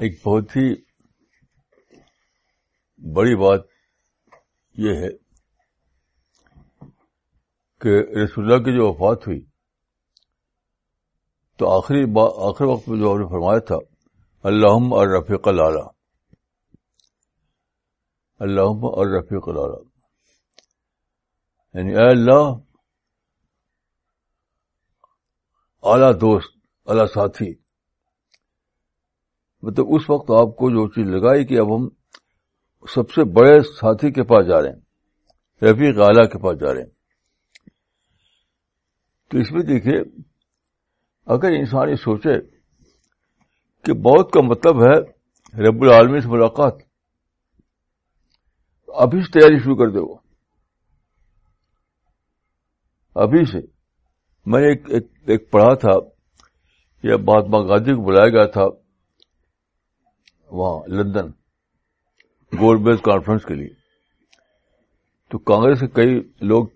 ایک بہت ہی بڑی بات یہ ہے کہ رسول اللہ کی جو وفات ہوئی، تو آخری آخری وقت میں جو آپ نے فرمایا تھا اللہ اور رفیق اللہ اللہ اور رفیق اللہ یعنی اے اللہ، اعلی دوست، اعلی ساتھی۔ مطلب اس وقت آپ کو جو چیز لگائی کہ اب ہم سب سے بڑے ساتھی کے پاس جا رہے ہیں رفیق اعلیٰ کے پاس جا رہے ہیں۔ تو اس میں دیکھیے اگر انسان یہ سوچے کہ بہت کا مطلب ہے رب العالمی سے ملاقات ابھی سے تیاری شروع کر دے وہ ابھی سے۔ میں نے ایک, ایک, ایک پڑھا تھا کہ مہاتما گاندھی کو بلایا گیا تھا۔ وہاں، لندن، گولڈ بیس کانفرنس کے لیے۔ تو کانگریس کے کئی لوگ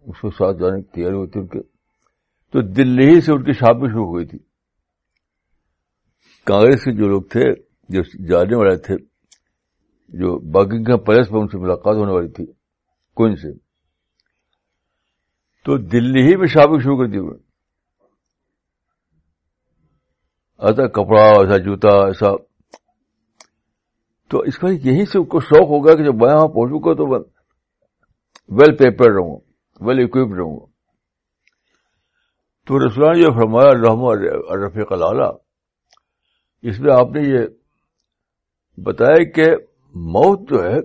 اس کے ساتھ جانے کی تیاری ہوئی تھی ان کے۔ تو دلی سے ان کی شاپنگ شروع ہوئی تھی۔ کانگریس کے جو لوگ تھے، جو جانے والے تھے، جو باغنگ پیلس میں ان سے ملاقات ہونے والی تھی کوئن سے؟ تو دلی ہی میں شاپنگ شروع کر دی انہوں نے۔ ایسا کپڑا، ایسا جوتا، ایسا تو اس کا یہی سے کو شوق ہوگا کہ جب میں وہاں پہنچوں گا تو ویل پیپر رہوں ویل اکوپڈ رہوں گا۔ تو رسولان یہ فرمایا رحم رفیق اللہ اس میں آپ نے یہ بتایا کہ موت جو ہے،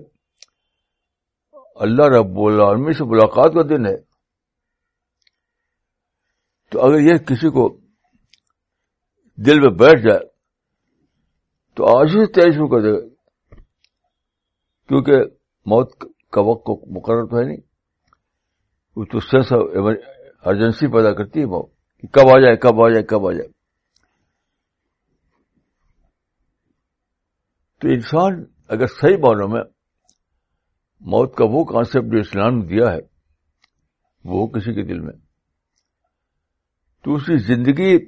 اللہ رب العالمی سے ملاقات کا دن ہے۔ تو اگر یہ کسی کو دل میں بیٹھ جائے، تو آج ہی تیز شروع کر دے گا کیونکہ موت کا وقت مقرر تو ہے نہیں، وہ تو سینس ارجنسی پیدا کرتی ہے موت کہ کب آ جائے، کب آ جائے، کب آ جائے۔ تو انسان اگر صحیح معنوں میں موت کا وہ کانسیپٹ جو اسلام نے دیا ہے، وہ کسی کے دل میں۔ تو اس کی زندگی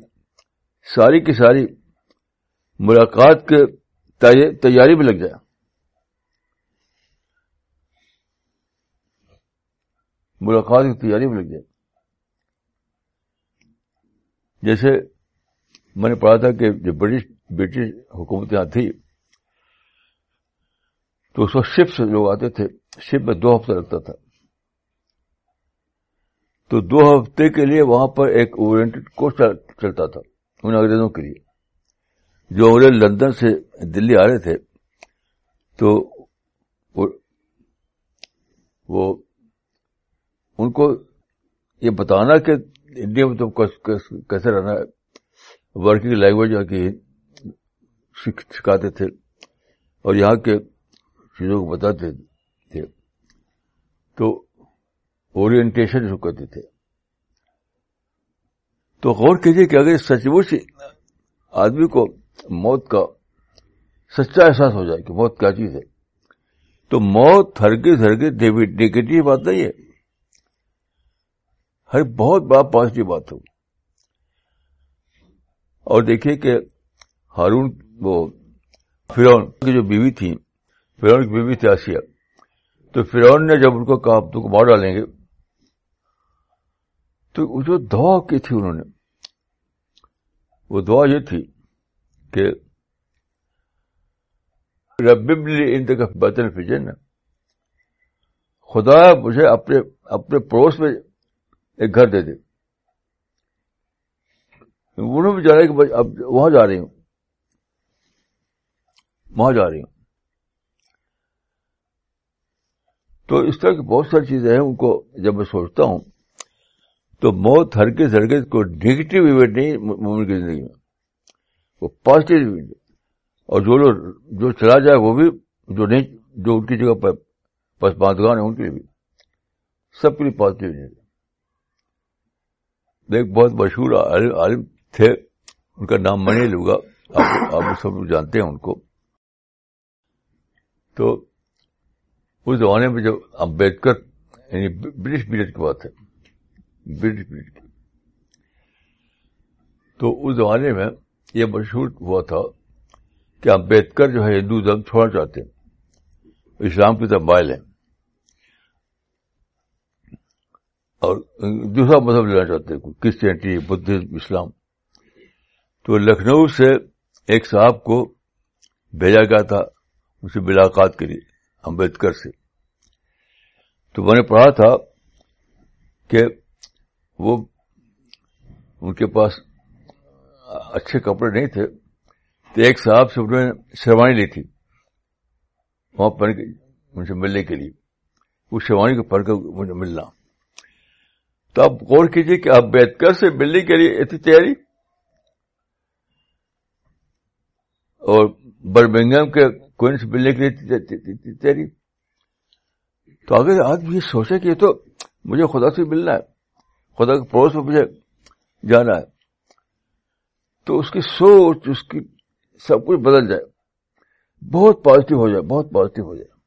ساری کی ساری ملاقات کے تیاری میں لگ جائے۔ ملاقات کی تیاری میں لگ جائے۔ جیسے میں نے پڑھا تھا کہ جو برٹش برٹش حکومت یہاں تھی تو اس وقت شپ سے لوگ آتے تھے۔ شپ میں دو ہفتے لگتا تھا۔ تو دو ہفتے کے لیے وہاں پر ایک اورینٹڈ کورس چلتا تھا ان انگریزوں کے لیے۔ جو انگریز لندن سے دلی آ رہے تھے، تو وہ ان کو یہ بتانا کہ انڈیا میں تم کیسے رہنا ہے۔ ورکنگ لینگویج کی سکھاتے تھے۔ اور یہاں کے چیزوں کو بتاتے تھے۔ تو اورینٹیشن شروع کرتے تھے۔ تو غور کیجیے کہ اگر سچ مچ آدمی کو موت کا سچا احساس ہو جائے کہ موت کیا چیز ہے۔ تو موت ہرگز ہرگز نیگیٹو بات نہیں ہے۔ ہر بہت بڑا پازیٹو بات ہو اور دیکھیے کہ ہارون وہ فرون کی جو بیوی تھی فرون کی بیوی تھی آسیہ تو فرون نے جب ان کو کہا تو کو مار ڈالیں گے؟ تو جو دعا کی تھی انہوں نے، وہ دعا یہ تھی کہ ربلی ان تک بطن فجن خدا مجھے اپنے اپنے پڑوس میں ایک گھر دے دے۔ انہوں بھی جا رہے کہ اب وہاں جا رہی ہوں۔ وہاں جا رہی ہوں۔ تو اس طرح کی بہت ساری چیزیں ہیں، ان کو جب میں سوچتا ہوں، تو موت ہر کے ہرگز کو نیگیٹو ایونٹ نہیں مومن کی زندگی میں۔ وہ پازیٹو ایونٹ۔ اور جو لوگ جو چلا جائے، وہ بھی جو نہیں، جو ان کی جگہ پر بس باندگان ہے ان کے لیے بھی۔ سب کے لیے پازیٹو ایونٹ۔ ایک بہت مشہور عالم تھے۔ ان کا نام منی لوں گا آپ سب لوگ جانتے ہیں ان کو۔ تو اس زمانے میں جب امبیڈکر یعنی برٹش پیریڈ کی بات ہے۔ برٹش پیریڈ کی۔ تو اس زمانے میں یہ مشہور ہوا تھا کہ امبیدکر جو ہے ہندو دھرم چھوڑنا چاہتے ہیں۔ اسلام کی طرف مائل ہیں۔ اور دوسرا مذہب لینا چاہتے ہیں، کرسچینٹی بدھزم اسلام۔ تو لکھنؤ سے ایک صاحب کو بھیجا گیا تھا اسے ملاقات کے لیے، امبیدکر سے۔ تو میں نے پڑھا تھا کہ وہ ان کے پاس اچھے کپڑے نہیں تھے، تو ایک صاحب سے انہوں نے شیروانی لی تھی، وہاں پہن کے ان سے ملنے کے لیے۔ اس شیروانی کو پڑھ کر مجھے ملنا۔ تو آپ غور کیجیے کہ امبیدکر سے ملنے کے لیے اتنی تیاری؟ اور برمنگم کے کوئن سے ملنے کے لیے تیاری؟ تو اگر آدمی یہ سوچے کہ تو مجھے خدا سے ملنا ہے، خدا کے پڑوس میں مجھے جانا ہے، تو اس کی سوچ، اس کی سب کچھ بدل جائے، بہت پازیٹو ہو جائے، بہت پازیٹو ہو جائے۔